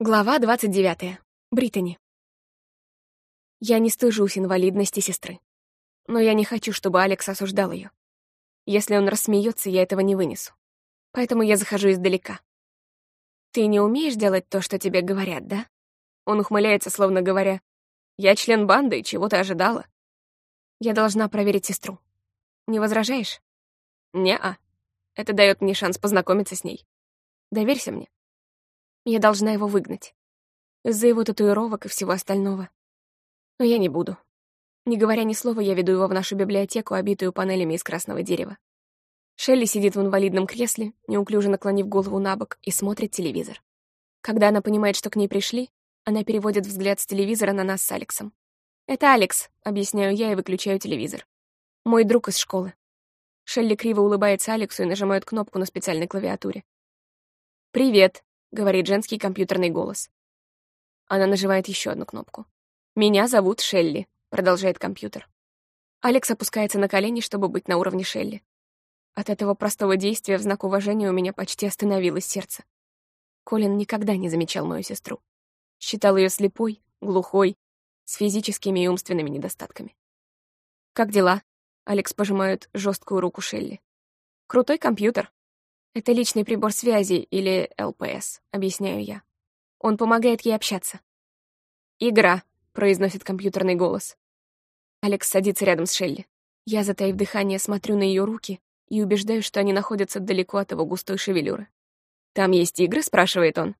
Глава 29. Британи. Я не стыжусь инвалидности сестры. Но я не хочу, чтобы Алекс осуждал ее. Если он рассмеется, я этого не вынесу. Поэтому я захожу издалека. «Ты не умеешь делать то, что тебе говорят, да?» Он ухмыляется, словно говоря, «Я член банды, чего ты ожидала?» Я должна проверить сестру. Не возражаешь? Не-а. Это дает мне шанс познакомиться с ней. Доверься мне. Я должна его выгнать. Из-за его татуировок и всего остального. Но я не буду. Не говоря ни слова, я веду его в нашу библиотеку, обитую панелями из красного дерева. Шелли сидит в инвалидном кресле, неуклюже наклонив голову на бок, и смотрит телевизор. Когда она понимает, что к ней пришли, она переводит взгляд с телевизора на нас с Алексом. «Это Алекс», — объясняю я и выключаю телевизор. «Мой друг из школы». Шелли криво улыбается Алексу и нажимает кнопку на специальной клавиатуре. «Привет», — говорит женский компьютерный голос. Она нажимает еще одну кнопку. «Меня зовут Шелли», — продолжает компьютер. Алекс опускается на колени, чтобы быть на уровне Шелли. От этого простого действия в знак уважения у меня почти остановилось сердце. Колин никогда не замечал мою сестру. Считал ее слепой, глухой, с физическими и умственными недостатками. «Как дела?» — Алекс пожимает жесткую руку Шелли. «Крутой компьютер», это личный прибор связи или ЛПС, объясняю я. Он помогает ей общаться. «Игра», — произносит компьютерный голос. Алекс садится рядом с Шелли. Я, затаив дыхание, смотрю на ее руки и убеждаюсь, что они находятся далеко от его густой шевелюры. «Там есть игры?» — спрашивает он.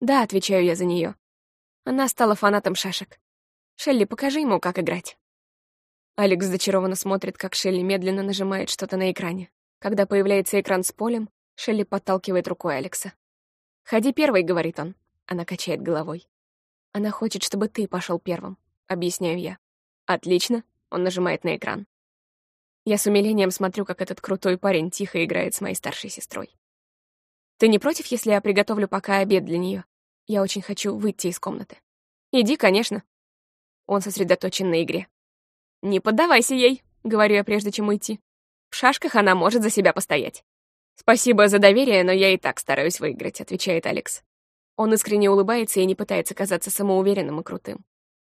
«Да», — отвечаю я за нее. Она стала фанатом шашек. «Шелли, покажи ему, как играть». Алекс зачарованно смотрит, как Шелли медленно нажимает что-то на экране. Когда появляется экран с полем, Шелли подталкивает рукой Алекса. «Ходи первый», — говорит он. Она качает головой. «Она хочет, чтобы ты пошел первым», — объясняю я. «Отлично», — он нажимает на экран. Я с умилением смотрю, как этот крутой парень тихо играет с моей старшей сестрой. «Ты не против, если я приготовлю пока обед для нее? Я очень хочу выйти из комнаты». «Иди, конечно». Он сосредоточен на игре. «Не поддавайся ей», — говорю я, прежде чем уйти. В шашках она может за себя постоять. «Спасибо за доверие, но я и так стараюсь выиграть», — отвечает Алекс. Он искренне улыбается и не пытается казаться самоуверенным и крутым.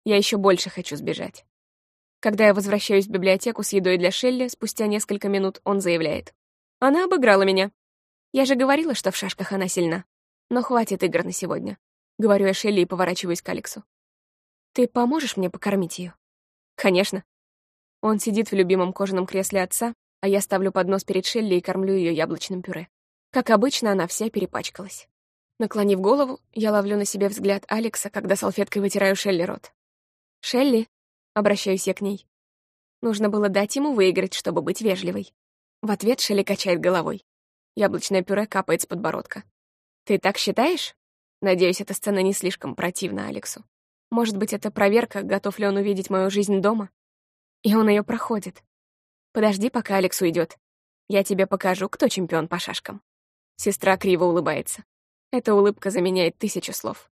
Я еще больше хочу сбежать. Когда я возвращаюсь в библиотеку с едой для Шелли, спустя несколько минут он заявляет. «Она обыграла меня. Я же говорила, что в шашках она сильна. Но хватит игр на сегодня», — говорю я Шелли и поворачиваюсь к Алексу. «Ты поможешь мне покормить ее? «Конечно». Он сидит в любимом кожаном кресле отца, а я ставлю поднос перед Шелли и кормлю ее яблочным пюре. Как обычно, она вся перепачкалась. Наклонив голову, я ловлю на себе взгляд Алекса, когда салфеткой вытираю Шелли рот. «Шелли?» — обращаюсь я к ней. Нужно было дать ему выиграть, чтобы быть вежливой. В ответ Шелли качает головой. Яблочное пюре капает с подбородка. «Ты так считаешь?» Надеюсь, эта сцена не слишком противна Алексу. Может быть, это проверка, готов ли он увидеть мою жизнь дома? И он ее проходит. Подожди, пока Алекс уйдет. Я тебе покажу, кто чемпион по шашкам». Сестра криво улыбается. Эта улыбка заменяет тысячу слов.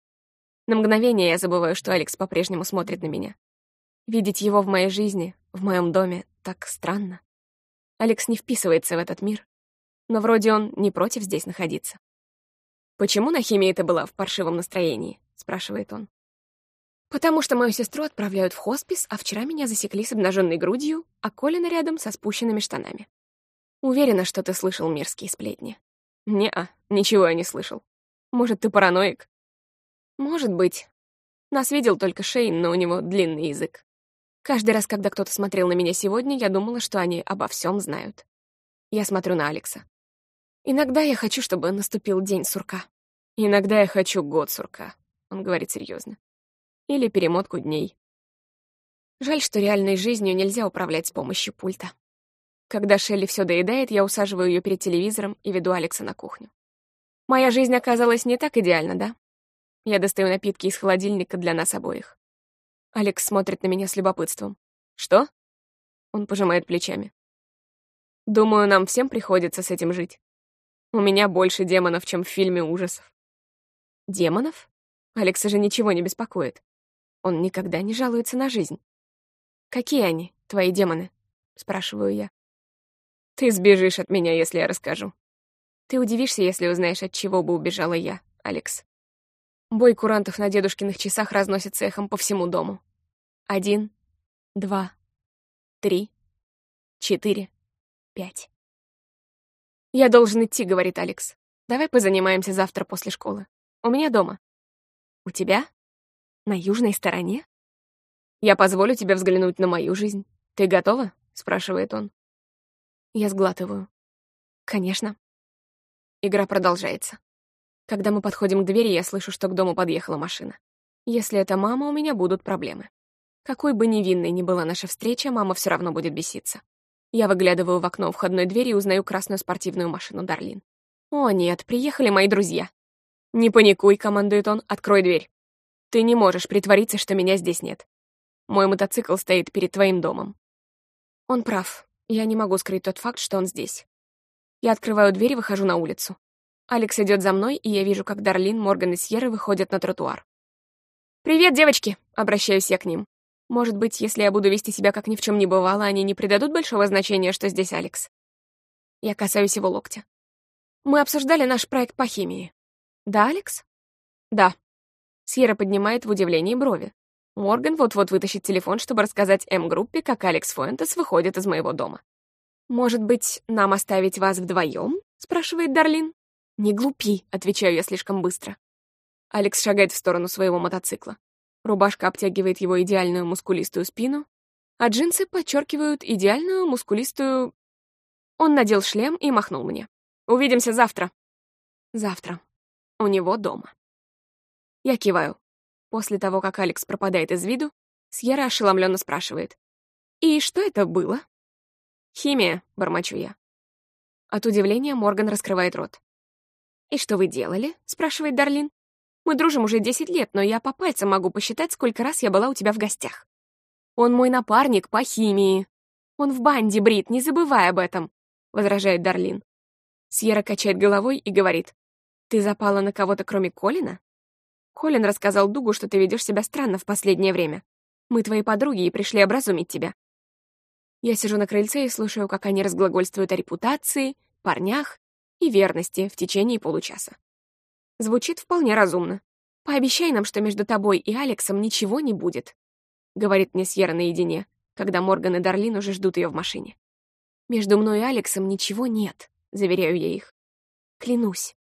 На мгновение я забываю, что Алекс по-прежнему смотрит на меня. Видеть его в моей жизни, в моем доме, так странно. Алекс не вписывается в этот мир, но вроде он не против здесь находиться. «Почему на химии ты была в паршивом настроении?» — спрашивает он. Потому что мою сестру отправляют в хоспис, а вчера меня засекли с обнаженной грудью, а Колина рядом со спущенными штанами. Уверена, что ты слышал мерзкие сплетни. Не-а, ничего я не слышал. Может, ты параноик? Может быть. Нас видел только Шейн, но у него длинный язык. Каждый раз, когда кто-то смотрел на меня сегодня, я думала, что они обо всем знают. Я смотрю на Алекса. Иногда я хочу, чтобы наступил день сурка. Иногда я хочу год сурка, он говорит серьезно или перемотку дней. Жаль, что реальной жизнью нельзя управлять с помощью пульта. Когда Шелли все доедает, я усаживаю ее перед телевизором и веду Алекса на кухню. Моя жизнь оказалась не так идеальна, да? Я достаю напитки из холодильника для нас обоих. Алекс смотрит на меня с любопытством. «Что?» Он пожимает плечами. «Думаю, нам всем приходится с этим жить. У меня больше демонов, чем в фильме ужасов». «Демонов?» Алекса же ничего не беспокоит. Он никогда не жалуется на жизнь. «Какие они, твои демоны?» — спрашиваю я. «Ты сбежишь от меня, если я расскажу. Ты удивишься, если узнаешь, от чего бы убежала я, Алекс». Бой курантов на дедушкиных часах разносится эхом по всему дому. Один, два, три, четыре, пять. «Я должен идти», — говорит Алекс. «Давай позанимаемся завтра после школы. У меня дома». «У тебя? На южной стороне?» «Я позволю тебе взглянуть на мою жизнь. Ты готова?» — спрашивает он. Я сглатываю. «Конечно». Игра продолжается. Когда мы подходим к двери, я слышу, что к дому подъехала машина. Если это мама, у меня будут проблемы. Какой бы невинной ни была наша встреча, мама все равно будет беситься. Я выглядываю в окно входной двери и узнаю красную спортивную машину Дарлин. «О, нет, приехали мои друзья». «Не паникуй», — командует он, — «открой дверь». «Ты не можешь притвориться, что меня здесь нет. Мой мотоцикл стоит перед твоим домом». Он прав. Я не могу скрыть тот факт, что он здесь. Я открываю дверь и выхожу на улицу. Алекс идет за мной, и я вижу, как Дарлин, Морган и Сьерра выходят на тротуар. «Привет, девочки!» — обращаюсь я к ним. Может быть, если я буду вести себя как ни в чем не бывало, они не придадут большого значения, что здесь Алекс. Я касаюсь его локтя. Мы обсуждали наш проект по химии. Да, Алекс? Да. Сьерра поднимает в удивлении брови. Морган вот-вот вытащит телефон, чтобы рассказать М-группе, как Алекс Фуэнтес выходит из моего дома. «Может быть, нам оставить вас вдвоем?» — спрашивает Дарлин. «Не глупи», — отвечаю я слишком быстро. Алекс шагает в сторону своего мотоцикла. Рубашка обтягивает его идеальную мускулистую спину, а джинсы подчеркивают идеальную мускулистую... Он надел шлем и махнул мне. «Увидимся завтра». Завтра. У него дома. Я киваю. После того, как Алекс пропадает из виду, Сьерра ошеломленно спрашивает. «И что это было?» «Химия», — бормочу я. От удивления Морган раскрывает рот. «И что вы делали?» — спрашивает Дарлин. «Мы дружим уже 10 лет, но я по пальцам могу посчитать, сколько раз я была у тебя в гостях. Он мой напарник по химии. Он в банде, Брит, не забывай об этом», — возражает Дарлин. Сьерра качает головой и говорит. «Ты запала на кого-то, кроме Колина?» Колин рассказал Дугу, что ты ведешь себя странно в последнее время. Мы твои подруги и пришли образумить тебя. Я сижу на крыльце и слушаю, как они разглагольствуют о репутации, парнях и верности в течение получаса. Звучит вполне разумно. «Пообещай нам, что между тобой и Алексом ничего не будет», — говорит мне Сьерра наедине, когда Морган и Дарлин уже ждут ее в машине. «Между мной и Алексом ничего нет», — заверяю я их. «Клянусь».